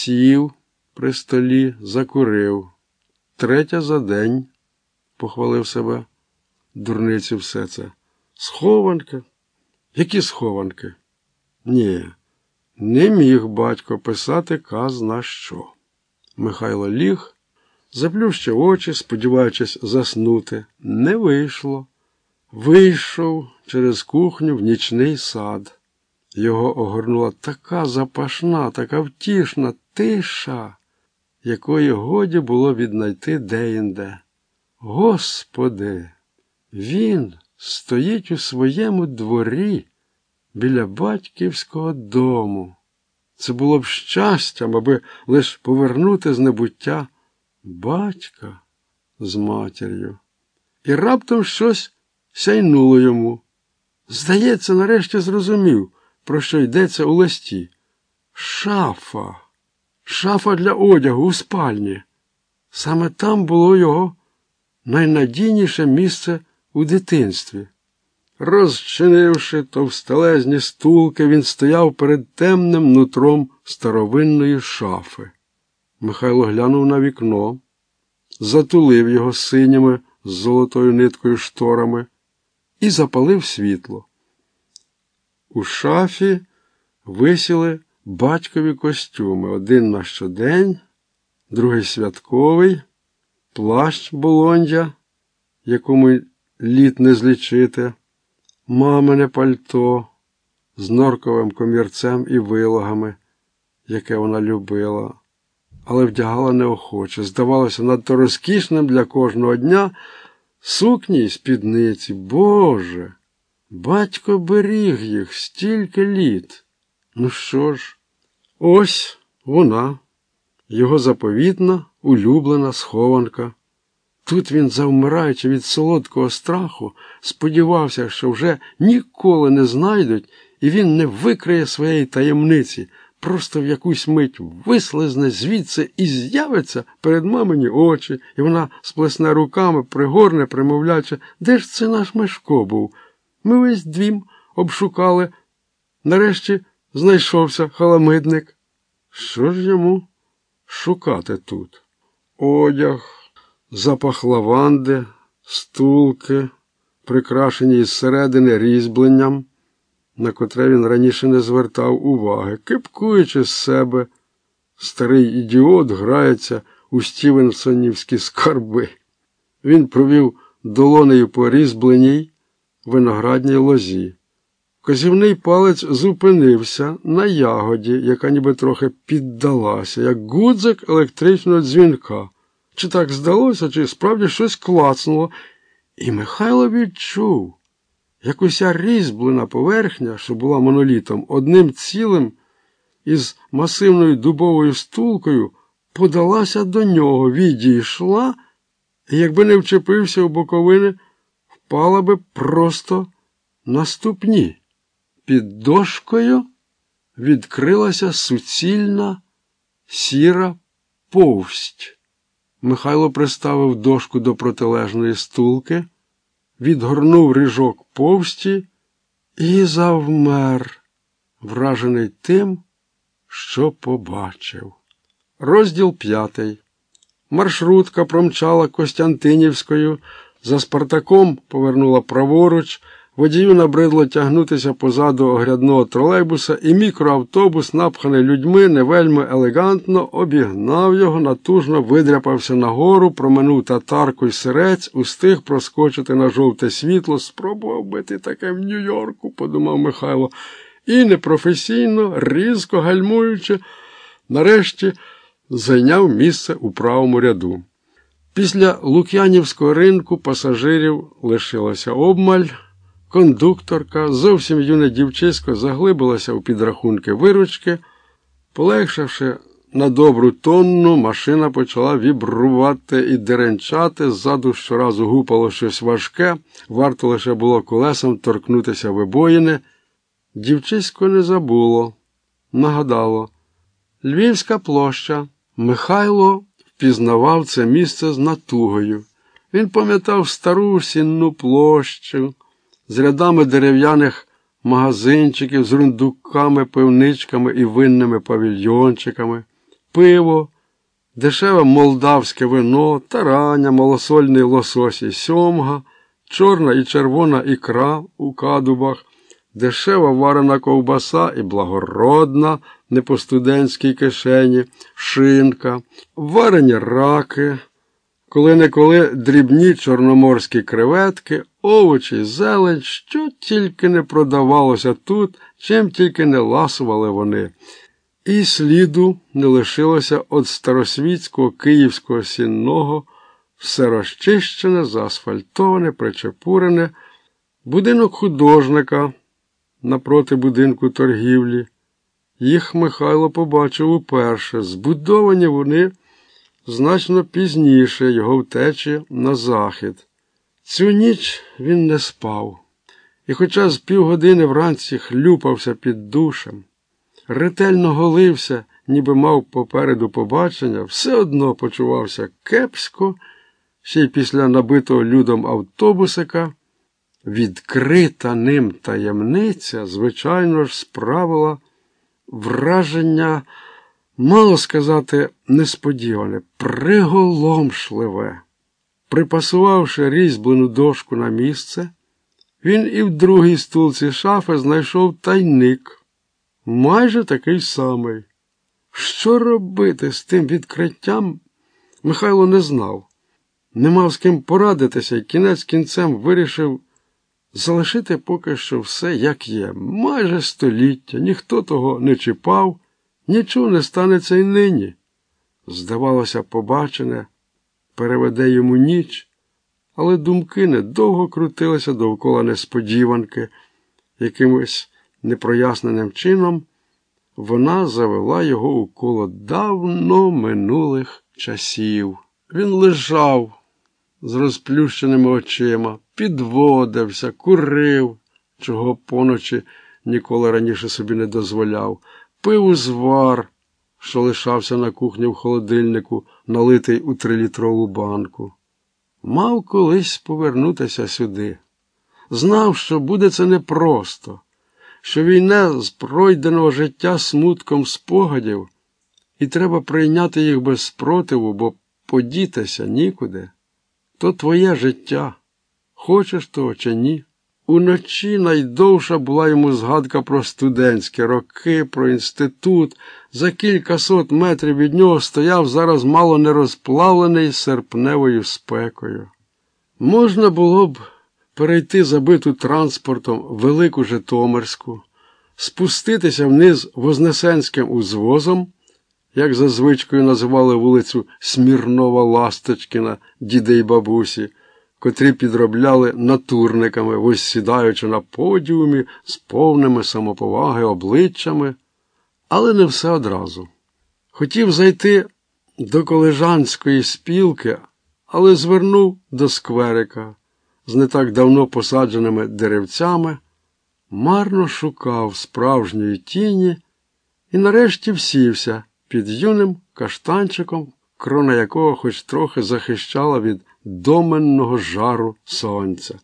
сів при столі, закурив. Третя за день, похвалив себе. Дурниці все це. Схованки? Які схованки? Ні, не міг батько писати казна що. Михайло ліг, заплющив очі, сподіваючись заснути. Не вийшло. Вийшов через кухню в нічний сад. Його огорнула така запашна, така втішна тиша, якої годі було віднайти деінде. Господи, він стоїть у своєму дворі біля батьківського дому. Це було б щастям, аби лиш повернути з небуття батька з матір'ю. І раптом щось сяйнуло йому. Здається, нарешті зрозумів, про що йдеться у листі. Шафа, шафа для одягу у спальні. Саме там було його найнадійніше місце у дитинстві. Розчинивши товстелезні стулки, він стояв перед темним нутром старовинної шафи. Михайло глянув на вікно, затулив його синіми з золотою ниткою шторами і запалив світло. У шафі висіли батькові костюми один на щодень, другий святковий, плащ болондя, якому літ не злічити, мамине пальто з норковим комірцем і вилогами, яке вона любила, але вдягала неохоче. Здавалося, надто розкішним для кожного дня сукні й спідниці. Боже, батько беріг їх стільки літ. Ну що ж, ось вона, його заповітна, улюблена схованка. Тут він, завмираючи від солодкого страху, сподівався, що вже ніколи не знайдуть, і він не викриє своєї таємниці, просто в якусь мить вислизне звідси і з'явиться перед мамині очі, і вона сплесне руками, пригорне, примовлячи, де ж це наш Мешко був? Ми весь двім обшукали. Нарешті знайшовся халамидник. Що ж йому шукати тут? Одяг, запах лаванди, стулки, прикрашені із середини різьбленням, на котре він раніше не звертав уваги, кипкуючи з себе, старий ідіот грається у стівенсонівські скарби. Він провів долонею по різьбленій виноградній лозі. Козівний палець зупинився на ягоді, яка ніби трохи піддалася, як гудзик електричного дзвінка. Чи так здалося, чи справді щось клацнуло, і Михайло відчув, як уся різьблена поверхня, що була монолітом, одним цілим із масивною дубовою стулкою, подалася до нього, відійшла, і, якби не вчепився у боковини, впала би просто на ступні. Під дошкою відкрилася суцільна сіра повсть. Михайло приставив дошку до протилежної стулки, відгорнув рижок повсті і завмер, вражений тим, що побачив. Розділ п'ятий. Маршрутка промчала Костянтинівською, за Спартаком повернула праворуч. Водію набридло тягнутися позаду оглядного тролейбуса, і мікроавтобус, напханий людьми, не вельми елегантно, обігнав його, натужно видряпався нагору, проминув татарку й сирець, устиг проскочити на жовте світло, спробував бити таке в Нью-Йорку, подумав Михайло, і непрофесійно, різко гальмуючи, нарешті зайняв місце у правому ряду. Після Лук'янівського ринку пасажирів лишилося обмаль. Кондукторка, зовсім юне дівчисько, заглибилася у підрахунки виручки. Полегшавши на добру тонну, машина почала вібрувати і деренчати, ззаду щоразу гупало щось важке, варто лише було колесом торкнутися вибоїни. Дівчисько не забуло, нагадало. Львівська площа. Михайло впізнавав це місце з натугою. Він пам'ятав стару сінну площу з рядами дерев'яних магазинчиків, з рундуками, пивничками і винними павільйончиками. пиво, дешеве молдавське вино, тараня, малосольний лосось і сьомга, чорна і червона ікра у кадубах, дешева варена ковбаса і благородна, не по студентській кишені, шинка, варені раки, коли-неколи дрібні чорноморські креветки, овочі, зелень, що тільки не продавалося тут, чим тільки не ласували вони. І сліду не лишилося від старосвітського київського сінного, все розчищене, заасфальтоване, причепурене, будинок художника напроти будинку торгівлі. Їх Михайло побачив уперше. Збудовані вони значно пізніше його втечі на захід. Цю ніч він не спав, і, хоча з півгодини вранці хлюпався під душем, ретельно голився, ніби мав попереду побачення, все одно почувався кепсько, ще й після набитого людом автобусика. Відкрита ним таємниця, звичайно ж, справила враження, мало сказати, несподіване, приголомшливе. Припасувавши різьблену дошку на місце, він і в другій стулці шафи знайшов тайник, майже такий самий. Що робити з тим відкриттям, Михайло не знав. Не мав з ким порадитися і кінець кінцем вирішив залишити поки що все, як є, майже століття, ніхто того не чіпав, нічого не станеться й нині. Здавалося, побачене, переведе йому ніч, але думки недовго крутилися довкола несподіванки, якимось непроясненим чином вона завела його у коло давно минулих часів. Він лежав з розплющеними очима, підводився, курив, чого поночі ніколи раніше собі не дозволяв, пив узвар, що лишався на кухні в холодильнику, налитий у трилітрову банку. Мав колись повернутися сюди. Знав, що буде це непросто, що війне з пройденого життя смутком спогадів, і треба прийняти їх без спротиву, бо подітися нікуди. То твоє життя. Хочеш того чи ні? Уночі найдовша була йому згадка про студентські роки, про інститут. За кілька сот метрів від нього стояв зараз мало не розплавлений серпневою спекою. Можна було б перейти забиту транспортом велику Житомирську, спуститися вниз Вознесенським узвозом, як за звичкою називали вулицю Смірнова Ласточкіна, діди й бабусі котрі підробляли натурниками, висідаючи на подіумі з повними самоповаги обличчями, але не все одразу. Хотів зайти до колежанської спілки, але звернув до скверика з не так давно посадженими деревцями, марно шукав справжньої тіні і нарешті всівся під юним каштанчиком, крона якого хоч трохи захищала від доменного жару сонця.